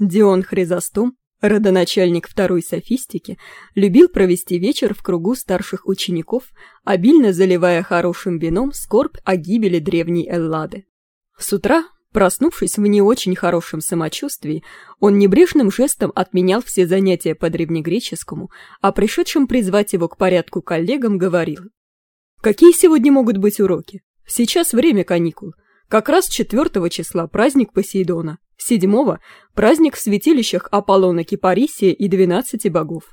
Дион Хризостом, родоначальник второй софистики, любил провести вечер в кругу старших учеников, обильно заливая хорошим вином скорбь о гибели древней Эллады. С утра, проснувшись в не очень хорошем самочувствии, он небрежным жестом отменял все занятия по древнегреческому, а пришедшим призвать его к порядку коллегам говорил. «Какие сегодня могут быть уроки? Сейчас время каникул. Как раз 4 числа праздник Посейдона, 7 – праздник в святилищах Аполлона Кипарисия и 12 богов.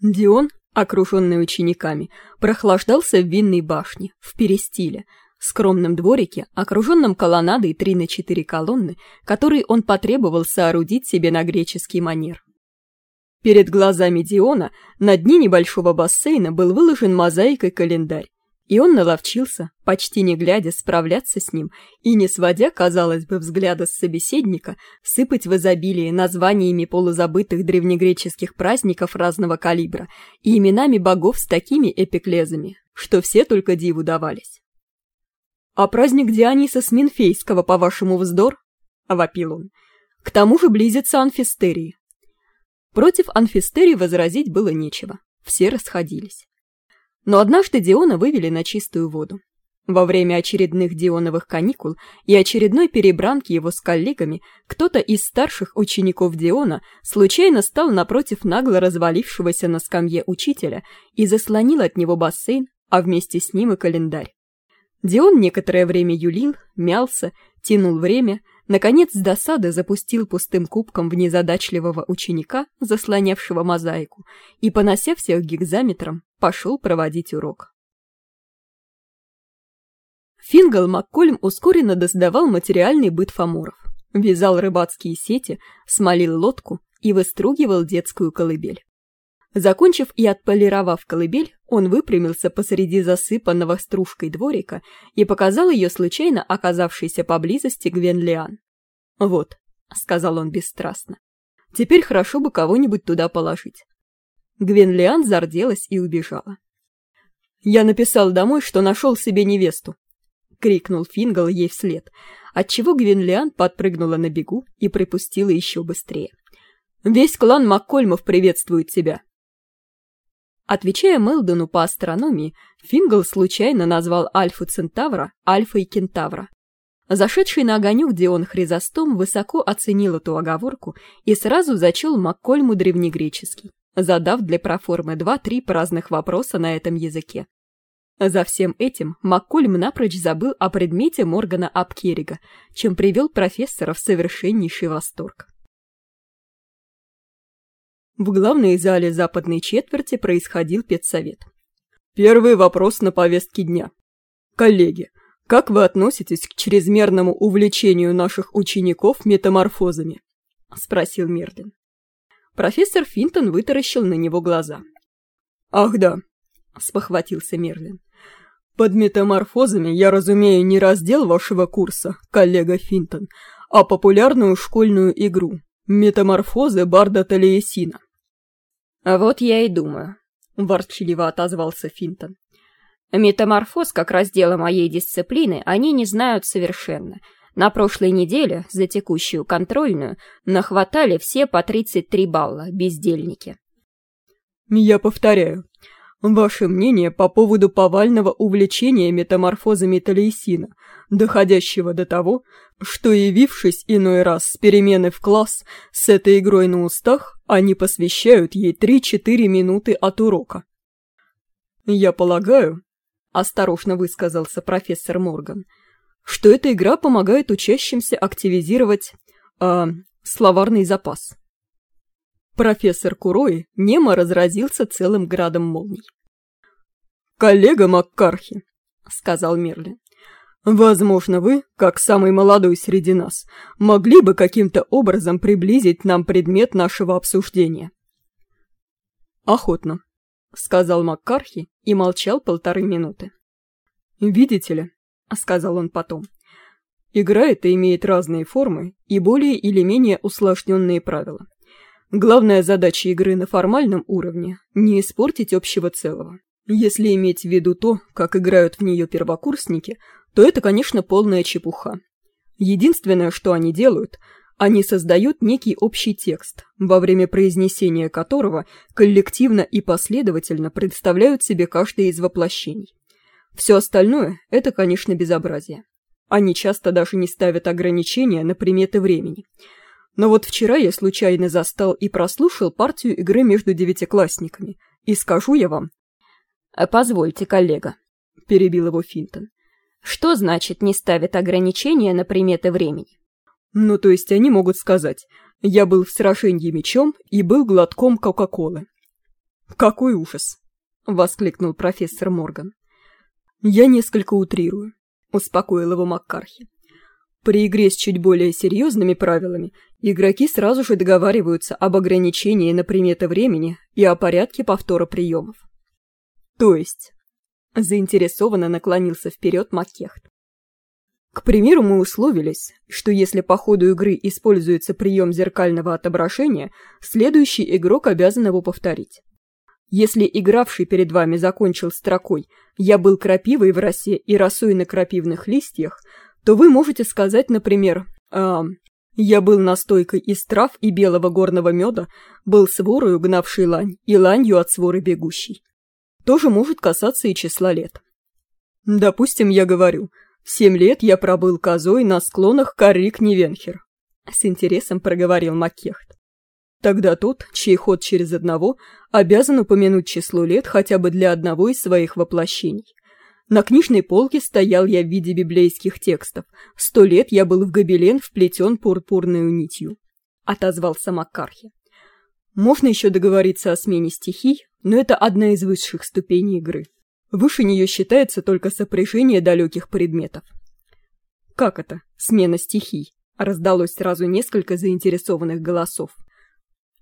Дион, окруженный учениками, прохлаждался в винной башне, в перестиле, скромном дворике, окруженном колоннадой 3 на 4 колонны, который он потребовал соорудить себе на греческий манер. Перед глазами Диона на дне небольшого бассейна был выложен мозаикой календарь, и он наловчился, почти не глядя, справляться с ним и, не сводя, казалось бы, взгляда с собеседника, сыпать в изобилии названиями полузабытых древнегреческих праздников разного калибра и именами богов с такими эпиклезами, что все только диву давались. «А праздник Диониса Сминфейского, по-вашему, вздор?» — вопил он. «К тому же близится анфистерии». Против анфистерии возразить было нечего, все расходились. Но однажды Диона вывели на чистую воду. Во время очередных Дионовых каникул и очередной перебранки его с коллегами кто-то из старших учеников Диона случайно стал напротив нагло развалившегося на скамье учителя и заслонил от него бассейн, а вместе с ним и календарь. Дион некоторое время юлил, мялся, тянул время, наконец с досады запустил пустым кубком в незадачливого ученика, заслонявшего мозаику, и, понося всех гигзаметром, пошел проводить урок. Фингал Маккольм ускоренно доздавал материальный быт фаморов, вязал рыбацкие сети, смолил лодку и выстругивал детскую колыбель. Закончив и отполировав колыбель, он выпрямился посреди засыпанного стружкой дворика и показал ее случайно оказавшейся поблизости Гвенлиан. «Вот», — сказал он бесстрастно, — «теперь хорошо бы кого-нибудь туда положить. Гвенлиан зарделась и убежала. «Я написал домой, что нашел себе невесту!» — крикнул Фингал ей вслед, отчего Гвенлиан подпрыгнула на бегу и припустила еще быстрее. «Весь клан Маккольмов приветствует тебя!» Отвечая Мелдону по астрономии, Фингал случайно назвал Альфу Центавра Альфой Кентавра. Зашедший на огонек Дион Хризостом высоко оценил эту оговорку и сразу зачел Маккольму древнегреческий задав для проформы два-три праздных вопроса на этом языке. За всем этим Маккольм напрочь забыл о предмете Моргана Апкерига, чем привел профессора в совершеннейший восторг. В главной зале западной четверти происходил педсовет. Первый вопрос на повестке дня. Коллеги, как вы относитесь к чрезмерному увлечению наших учеников метаморфозами? Спросил Мерлин. Профессор Финтон вытаращил на него глаза. «Ах да», — спохватился Мерлин. «Под метаморфозами я разумею не раздел вашего курса, коллега Финтон, а популярную школьную игру «Метаморфозы Барда Талиесина». «А вот я и думаю», — ворчливо отозвался Финтон. «Метаморфоз, как раздела моей дисциплины, они не знают совершенно — на прошлой неделе за текущую контрольную нахватали все по 33 балла, бездельники. Я повторяю, ваше мнение по поводу повального увлечения метаморфозами Талейсина, доходящего до того, что, явившись иной раз с перемены в класс с этой игрой на устах, они посвящают ей 3-4 минуты от урока. «Я полагаю», — осторожно высказался профессор Морган, — что эта игра помогает учащимся активизировать э, словарный запас. Профессор Курои немо разразился целым градом молний. «Коллега Маккархи», — сказал Мерлин, — «возможно, вы, как самый молодой среди нас, могли бы каким-то образом приблизить нам предмет нашего обсуждения». «Охотно», — сказал Маккархи и молчал полторы минуты. «Видите ли, — сказал он потом. Игра эта имеет разные формы и более или менее усложненные правила. Главная задача игры на формальном уровне – не испортить общего целого. Если иметь в виду то, как играют в нее первокурсники, то это, конечно, полная чепуха. Единственное, что они делают, Они создают некий общий текст, во время произнесения которого коллективно и последовательно представляют себе каждое из воплощений. Все остальное – это, конечно, безобразие. Они часто даже не ставят ограничения на приметы времени. Но вот вчера я случайно застал и прослушал партию игры между девятиклассниками, и скажу я вам... «Позвольте, коллега», – перебил его Финтон. «Что значит не ставят ограничения на приметы времени?» Ну, то есть они могут сказать, я был в сражении мечом и был глотком Кока-Колы. Какой ужас! Воскликнул профессор Морган. Я несколько утрирую, успокоил его Маккархи. При игре с чуть более серьезными правилами игроки сразу же договариваются об ограничении на приметы времени и о порядке повтора приемов. То есть, заинтересованно наклонился вперед Маккехт. К примеру, мы условились, что если по ходу игры используется прием зеркального отображения, следующий игрок обязан его повторить. Если игравший перед вами закончил строкой «Я был крапивой в росе и росой на крапивных листьях», то вы можете сказать, например, э, «Я был настойкой из трав и белого горного меда, был сворою, гнавшей лань, и ланью от своры бегущей». Тоже может касаться и числа лет. Допустим, я говорю – Семь лет я пробыл козой на склонах Каррик Невенхер. С интересом проговорил Маккехт. Тогда тот, чей ход через одного, обязан упомянуть число лет хотя бы для одного из своих воплощений. На книжной полке стоял я в виде библейских текстов. Сто лет я был в гобелен вплетен пурпурную нитью. Отозвался Маккархи. Можно еще договориться о смене стихий, но это одна из высших ступеней игры. Выше нее считается только сопряжение далеких предметов. «Как это? Смена стихий?» Раздалось сразу несколько заинтересованных голосов.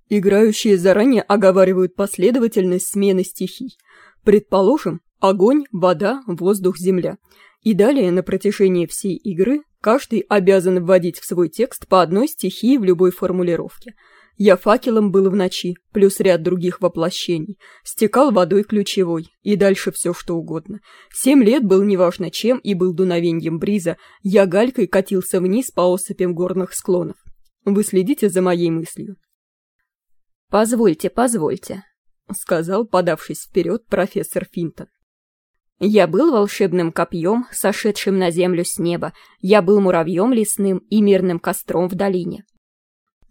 Играющие заранее оговаривают последовательность смены стихий. Предположим, огонь, вода, воздух, земля. И далее на протяжении всей игры каждый обязан вводить в свой текст по одной стихии в любой формулировке – я факелом был в ночи, плюс ряд других воплощений. Стекал водой ключевой, и дальше все что угодно. Семь лет был неважно чем и был дуновеньем бриза. Я галькой катился вниз по осыпям горных склонов. Вы следите за моей мыслью. «Позвольте, позвольте», — сказал, подавшись вперед, профессор Финтон. «Я был волшебным копьем, сошедшим на землю с неба. Я был муравьем лесным и мирным костром в долине.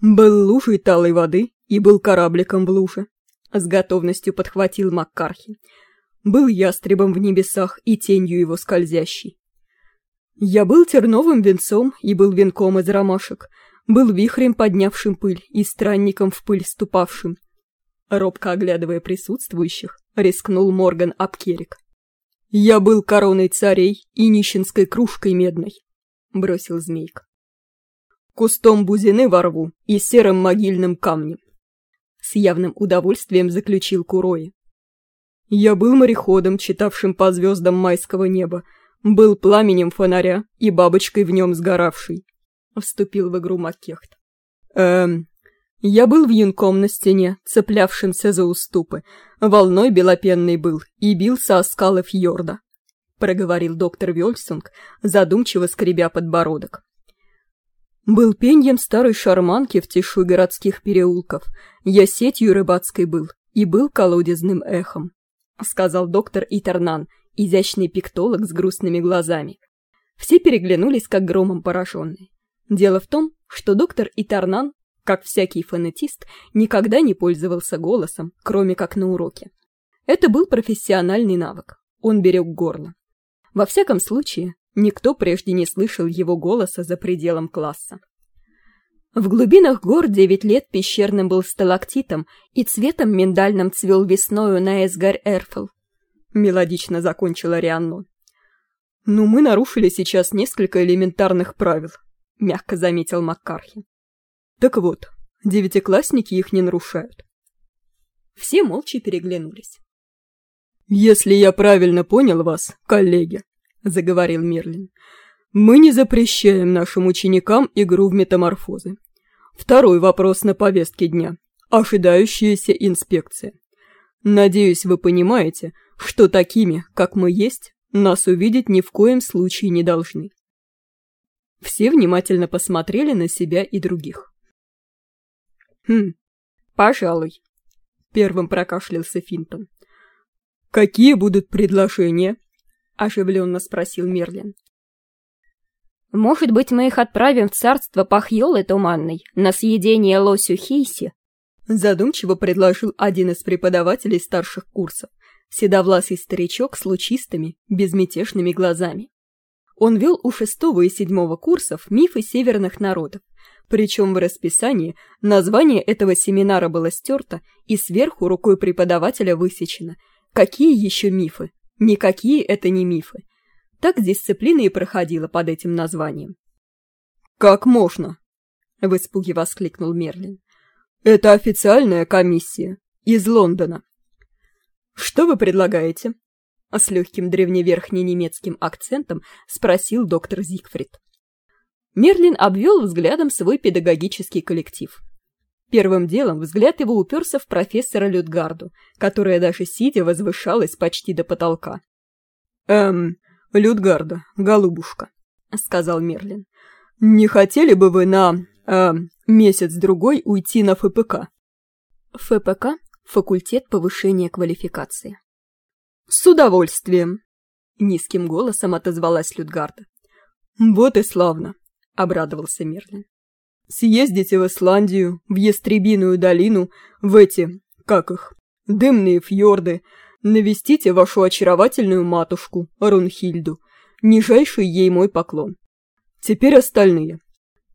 «Был лужей талой воды и был корабликом в луже», — с готовностью подхватил Маккархи. «Был ястребом в небесах и тенью его скользящей. Я был терновым венцом и был венком из ромашек, был вихрем, поднявшим пыль, и странником в пыль ступавшим». Робко оглядывая присутствующих, рискнул Морган Апкерик. «Я был короной царей и нищенской кружкой медной», — бросил змейка кустом бузины ворву и серым могильным камнем. С явным удовольствием заключил Курои. Я был мореходом, читавшим по звездам майского неба, был пламенем фонаря и бабочкой в нем сгоравшей. Вступил в игру Маккехт. Эм, я был вьюнком на стене, цеплявшимся за уступы, волной белопенный был и бился о скалы фьорда. Проговорил доктор Вельсунг, задумчиво скребя подбородок. Был пеньем старой шарманки в тишу городских переулков. Я сетью рыбацкой был и был колодезным эхом, — сказал доктор Итернан, изящный пиктолог с грустными глазами. Все переглянулись, как громом пораженные. Дело в том, что доктор Итернан, как всякий фонетист, никогда не пользовался голосом, кроме как на уроке. Это был профессиональный навык. Он берег горло. Во всяком случае, Никто прежде не слышал его голоса за пределом класса. В глубинах гор девять лет пещерным был сталактитом и цветом миндальным цвел весною на Эсгар-Эрфел. Мелодично закончила Рианно. «Ну, мы нарушили сейчас несколько элементарных правил», — мягко заметил Маккархи. «Так вот, девятиклассники их не нарушают». Все молча переглянулись. «Если я правильно понял вас, коллеги», — заговорил Мерлин. «Мы не запрещаем нашим ученикам игру в метаморфозы. Второй вопрос на повестке дня. Ожидающаяся инспекция. Надеюсь, вы понимаете, что такими, как мы есть, нас увидеть ни в коем случае не должны». Все внимательно посмотрели на себя и других. «Хм, пожалуй», — первым прокашлялся Финтон. «Какие будут предложения?» — оживленно спросил Мерлин. «Может быть, мы их отправим в царство Пахьолы Туманной на съедение лосю Хейси?» Задумчиво предложил один из преподавателей старших курсов, седовласый старичок с лучистыми, безмятежными глазами. Он вел у шестого и седьмого курсов мифы северных народов, причем в расписании название этого семинара было стерто и сверху рукой преподавателя высечено. Какие еще мифы? Никакие это не мифы. Так дисциплина и проходила под этим названием. «Как можно?» — в испуге воскликнул Мерлин. «Это официальная комиссия. Из Лондона». «Что вы предлагаете?» С легким древневерхненемецким акцентом спросил доктор Зигфрид. Мерлин обвел взглядом свой педагогический коллектив. Первым делом взгляд его уперся в профессора Людгарду, которая даже сидя возвышалась почти до потолка. «Эм, Людгарда, голубушка», — сказал Мерлин, — «не хотели бы вы на, эм, месяц-другой уйти на ФПК?» ФПК — факультет повышения квалификации. «С удовольствием!» — низким голосом отозвалась Людгарда. «Вот и славно!» — обрадовался Мерлин. «Съездите в Исландию, в Ястребиную долину, в эти, как их, дымные фьорды, навестите вашу очаровательную матушку, Рунхильду. Нижайший ей мой поклон. Теперь остальные.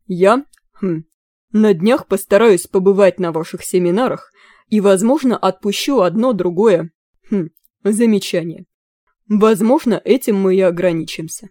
Я, хм, на днях постараюсь побывать на ваших семинарах и, возможно, отпущу одно другое, хм, Замечание. Возможно, этим мы и ограничимся.